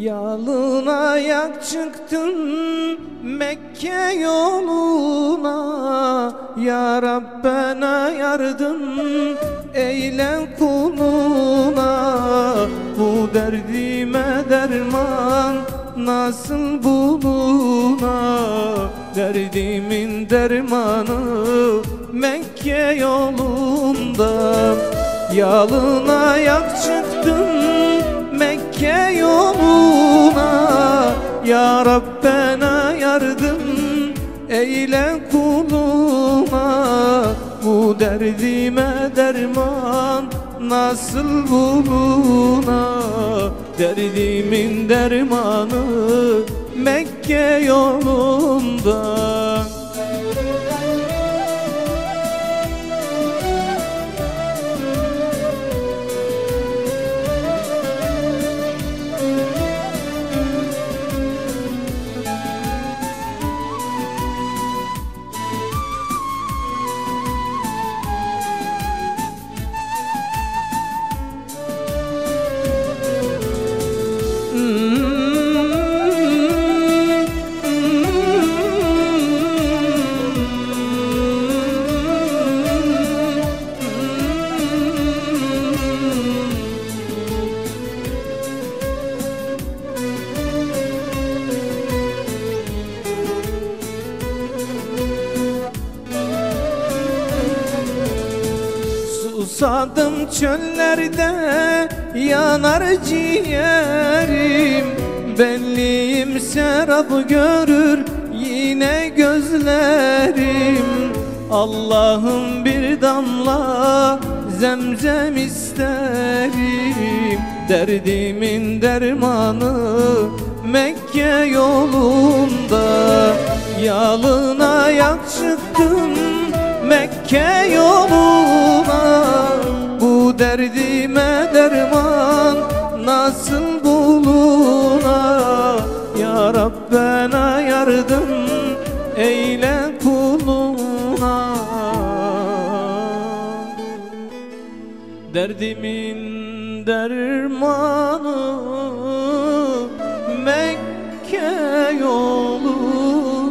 Yalın ayak çıktım Mekke yoluna. Ya Rabbena yardım eyle kuluna. Bu derdime derman nasıl buluna? Derdimin dermanı Mekke yolunda. Yalın ayak çıktım Mekke yoluna Ya Rabbena yardım eyle kuluma. Bu derdime derman nasıl buluna? Derdimin dermanı Mekke yolunda Susadım çöllerde yanar ciğerim. Benliğim serap görür yine gözlerim. Allah'ım bir damla zemzem isterim. Derdimin dermanı Mekke yolunda. Yalın ayak çıktım Mekke yoluna Bu derdime derman nasıl buluna? Ya Rabbena yardım eyle kuluna. Derdimin dermanı Mekke yolunda.